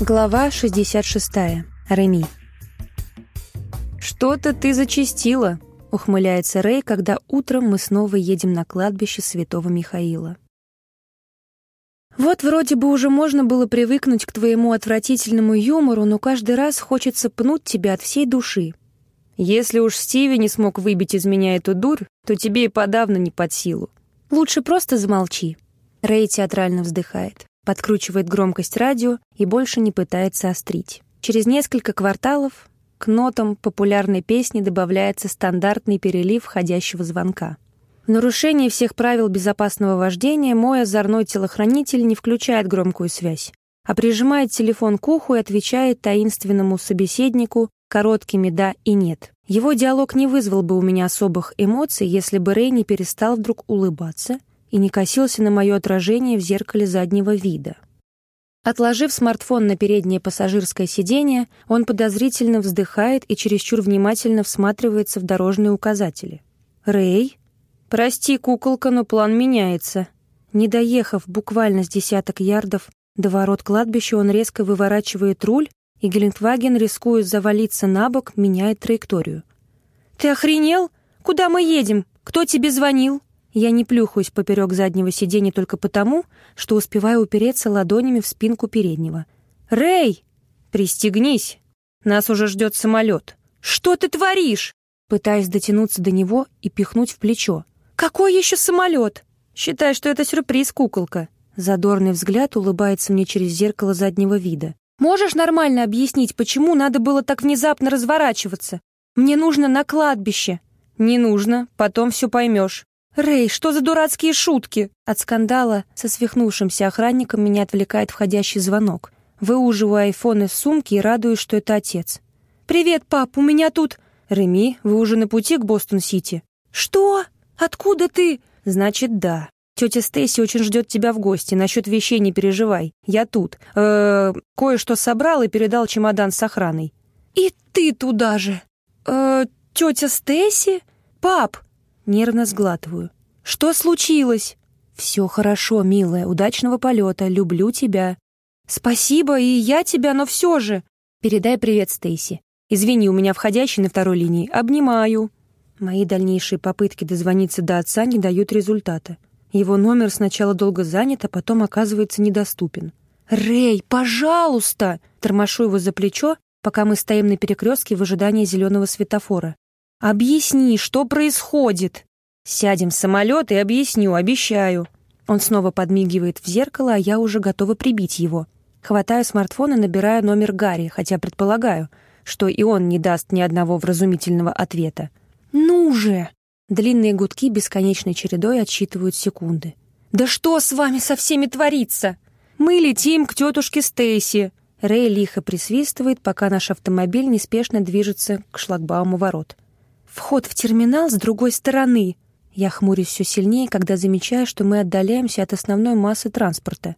Глава 66. Реми. «Что-то ты зачастила», — ухмыляется Рэй, когда утром мы снова едем на кладбище Святого Михаила. «Вот вроде бы уже можно было привыкнуть к твоему отвратительному юмору, но каждый раз хочется пнуть тебя от всей души. Если уж Стиви не смог выбить из меня эту дурь, то тебе и подавно не под силу. Лучше просто замолчи». Рэй театрально вздыхает подкручивает громкость радио и больше не пытается острить. Через несколько кварталов к нотам популярной песни добавляется стандартный перелив входящего звонка. В нарушение всех правил безопасного вождения мой озорной телохранитель не включает громкую связь, а прижимает телефон к уху и отвечает таинственному собеседнику короткими «да» и «нет». Его диалог не вызвал бы у меня особых эмоций, если бы Рэй не перестал вдруг улыбаться — и не косился на мое отражение в зеркале заднего вида. Отложив смартфон на переднее пассажирское сиденье, он подозрительно вздыхает и чересчур внимательно всматривается в дорожные указатели. «Рэй?» «Прости, куколка, но план меняется». Не доехав буквально с десяток ярдов до ворот кладбища, он резко выворачивает руль, и Гелендваген, рискуя завалиться на бок, меняет траекторию. «Ты охренел? Куда мы едем? Кто тебе звонил?» Я не плюхаюсь поперек заднего сиденья только потому, что успеваю упереться ладонями в спинку переднего. «Рэй! Пристегнись! Нас уже ждет самолет!» «Что ты творишь?» Пытаюсь дотянуться до него и пихнуть в плечо. «Какой еще самолет?» «Считай, что это сюрприз, куколка». Задорный взгляд улыбается мне через зеркало заднего вида. «Можешь нормально объяснить, почему надо было так внезапно разворачиваться? Мне нужно на кладбище». «Не нужно, потом все поймешь. «Рэй, что за дурацкие шутки?» От скандала со свихнувшимся охранником меня отвлекает входящий звонок. Выуживаю айфон из сумки и радуюсь, что это отец. «Привет, пап, у меня тут...» «Реми, вы уже на пути к Бостон-Сити?» «Что? Откуда ты?» «Значит, да. Тетя Стейси очень ждет тебя в гости. Насчет вещей не переживай. Я тут. Э, кое-что собрал и передал чемодан с охраной». «И ты туда же?» «Э, тетя Стейси? Пап, Нервно сглатываю. «Что случилось?» «Все хорошо, милая, удачного полета, люблю тебя». «Спасибо, и я тебя, но все же...» «Передай привет Стейси. Извини, у меня входящий на второй линии. Обнимаю». Мои дальнейшие попытки дозвониться до отца не дают результата. Его номер сначала долго занят, а потом оказывается недоступен. «Рэй, пожалуйста!» Тормошу его за плечо, пока мы стоим на перекрестке в ожидании зеленого светофора. «Объясни, что происходит?» «Сядем в самолет и объясню, обещаю». Он снова подмигивает в зеркало, а я уже готова прибить его. Хватаю смартфон и набираю номер Гарри, хотя предполагаю, что и он не даст ни одного вразумительного ответа. «Ну же!» Длинные гудки бесконечной чередой отсчитывают секунды. «Да что с вами со всеми творится? Мы летим к тетушке Стейси!» Рэй лихо присвистывает, пока наш автомобиль неспешно движется к шлагбауму ворот. Вход в терминал с другой стороны. Я хмурюсь все сильнее, когда замечаю, что мы отдаляемся от основной массы транспорта.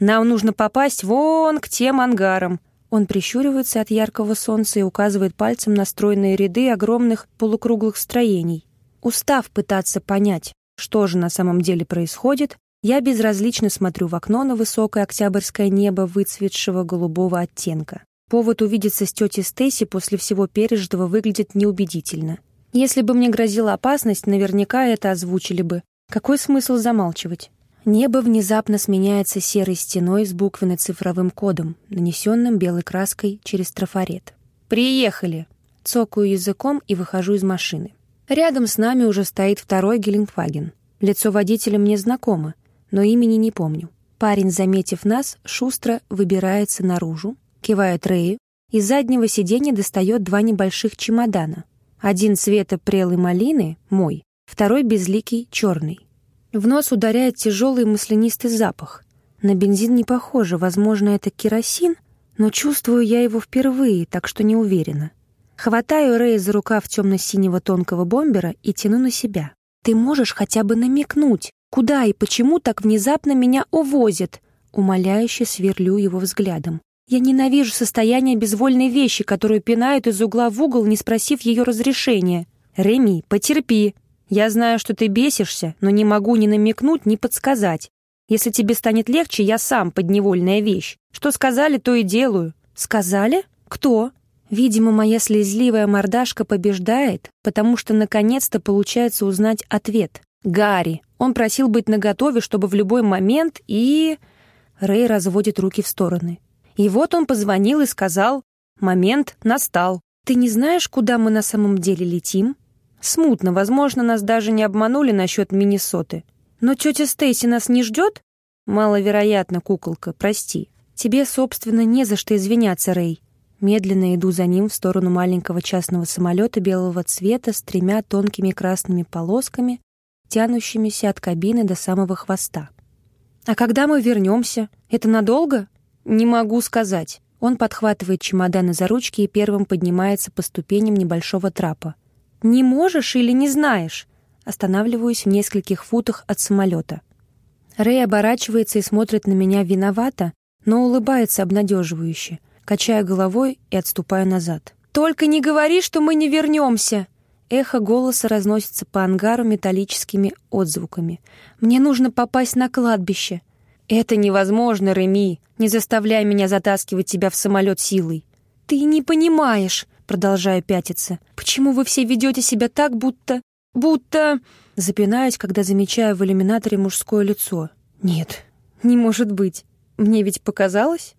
Нам нужно попасть вон к тем ангарам. Он прищуривается от яркого солнца и указывает пальцем на стройные ряды огромных полукруглых строений. Устав пытаться понять, что же на самом деле происходит, я безразлично смотрю в окно на высокое октябрьское небо выцветшего голубого оттенка. Повод увидеться с тетей Стейси после всего пережитого выглядит неубедительно. Если бы мне грозила опасность, наверняка это озвучили бы. Какой смысл замалчивать? Небо внезапно сменяется серой стеной с буквенно-цифровым кодом, нанесенным белой краской через трафарет. «Приехали!» Цокаю языком и выхожу из машины. Рядом с нами уже стоит второй Гелендваген. Лицо водителя мне знакомо, но имени не помню. Парень, заметив нас, шустро выбирается наружу, кивает Рэю, из заднего сиденья достает два небольших чемодана, один цвета прелой малины — мой, второй безликий — черный. В нос ударяет тяжелый маслянистый запах. На бензин не похоже, возможно, это керосин, но чувствую я его впервые, так что не уверена. Хватаю Рэя за рукав темно-синего тонкого бомбера и тяну на себя. «Ты можешь хотя бы намекнуть, куда и почему так внезапно меня увозят?» Умоляюще сверлю его взглядом. Я ненавижу состояние безвольной вещи, которую пинают из угла в угол, не спросив ее разрешения. Реми, потерпи. Я знаю, что ты бесишься, но не могу ни намекнуть, ни подсказать. Если тебе станет легче, я сам подневольная вещь. Что сказали, то и делаю». «Сказали? Кто?» Видимо, моя слезливая мордашка побеждает, потому что наконец-то получается узнать ответ. «Гарри. Он просил быть наготове, чтобы в любой момент и...» Рэй разводит руки в стороны. И вот он позвонил и сказал, «Момент настал. Ты не знаешь, куда мы на самом деле летим?» «Смутно. Возможно, нас даже не обманули насчет Миннесоты. Но тетя Стейси нас не ждет?» «Маловероятно, куколка, прости. Тебе, собственно, не за что извиняться, Рэй. Медленно иду за ним в сторону маленького частного самолета белого цвета с тремя тонкими красными полосками, тянущимися от кабины до самого хвоста. «А когда мы вернемся? Это надолго?» «Не могу сказать». Он подхватывает чемоданы за ручки и первым поднимается по ступеням небольшого трапа. «Не можешь или не знаешь?» Останавливаюсь в нескольких футах от самолета. Рэй оборачивается и смотрит на меня виновато, но улыбается обнадеживающе, качая головой и отступая назад. «Только не говори, что мы не вернемся!» Эхо голоса разносится по ангару металлическими отзвуками. «Мне нужно попасть на кладбище». «Это невозможно, Реми. Не заставляй меня затаскивать тебя в самолет силой». «Ты не понимаешь», — продолжаю пятиться. «Почему вы все ведете себя так, будто... будто...» Запинаюсь, когда замечаю в иллюминаторе мужское лицо. «Нет, не может быть. Мне ведь показалось?»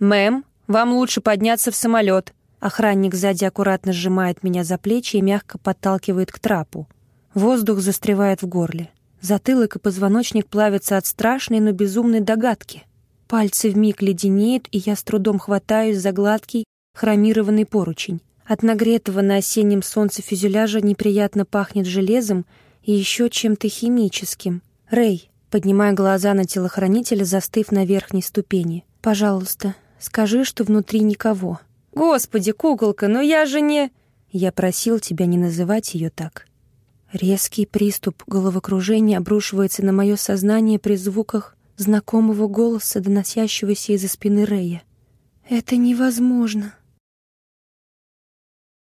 «Мэм, вам лучше подняться в самолет», Охранник сзади аккуратно сжимает меня за плечи и мягко подталкивает к трапу. Воздух застревает в горле. Затылок и позвоночник плавятся от страшной, но безумной догадки. Пальцы вмиг леденеют, и я с трудом хватаюсь за гладкий, хромированный поручень. От нагретого на осеннем солнце фюзеляжа неприятно пахнет железом и еще чем-то химическим. «Рэй», поднимая глаза на телохранителя, застыв на верхней ступени. «Пожалуйста, скажи, что внутри никого». «Господи, куколка, но я же не...» «Я просил тебя не называть ее так». Резкий приступ головокружения обрушивается на мое сознание при звуках знакомого голоса, доносящегося из-за спины Рэя. «Это невозможно!»